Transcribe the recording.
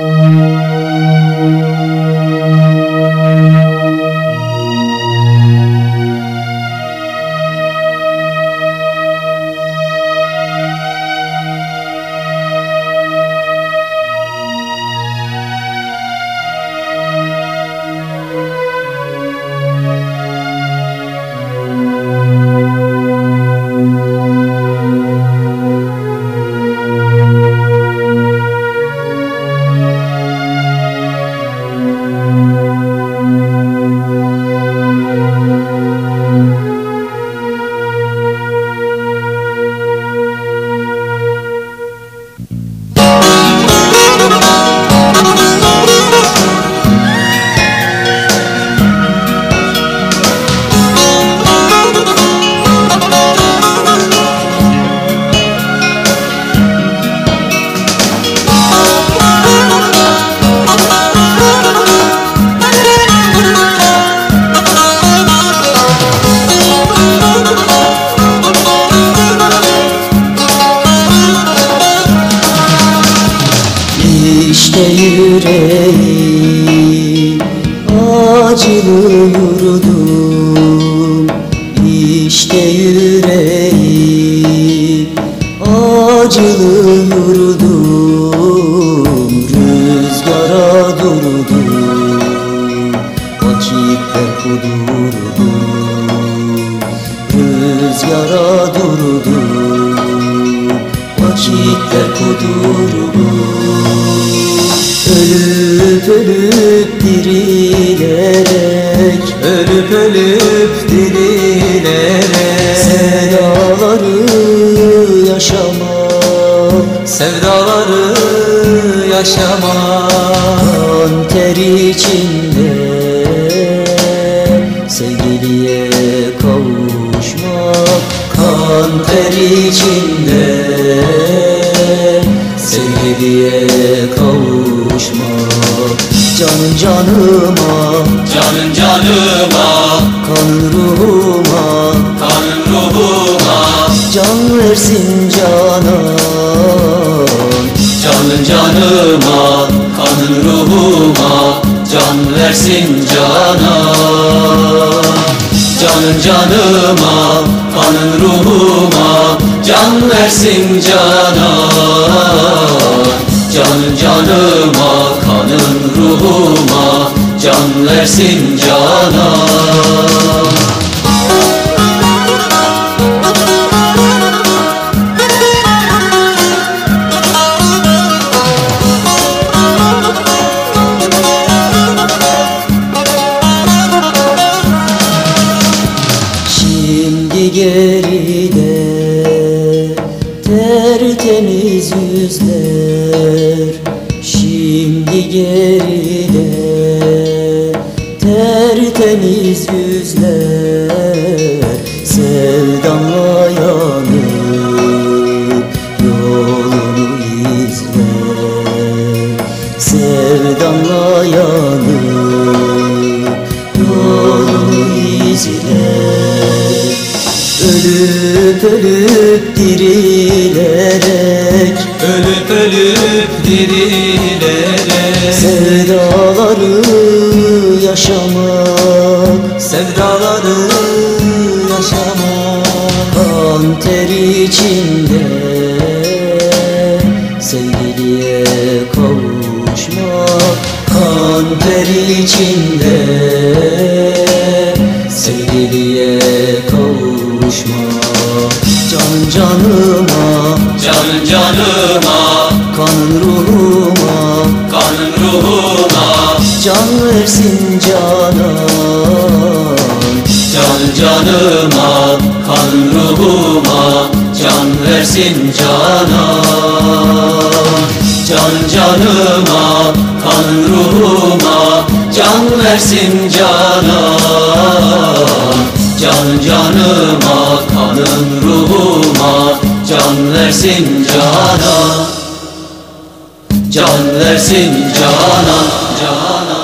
Música İşte yüreğim. Acılı yurdum İşte yüreğim. Acılı yurdum Rüzgara durdum. Vakitler kudurdum Rüzgara durdum. Vakitler kudurdum Ölüp ölüp dirilerek Ölüp ölüp dirilerek. Sevdaları yaşamak Sevdaları yaşamak. Kan ter içinde Sevgiliye kavuşmak. Kan ter içinde Sevgiliye kavuşmak Canın canıma Canın canıma. Kanın ruhuma Kanın ruhuma. Can versin canan Canın canıma Kanın ruhuma. Can versin cana. Canın canıma Kanın ruhuma Can versin cana. Canın canıma Kanın ruhuma Can versin cana. Şimdi geride yüzler Şimdi geride. Tertemiz yüzler Sevdanla yanıp yolunu izler. Sevdanla yanıp yolunu izler. Ölüp ölüp dirilerek Ölüp dirilerek Sevdaları yaşamak. Sevdaları yaşamak. Kan ter içinde Sevgiliye kavuşmak. Kan ter içinde Sevgiliye kavuşmak. Canın canıma Canın canıma Can versin canan Canın canıma Kanın ruhuma Can versin cana. Canın canıma Kanın ruhuma Can versin cana. Canın canıma Kanın ruhuma Can versin cana Can versin cana Cana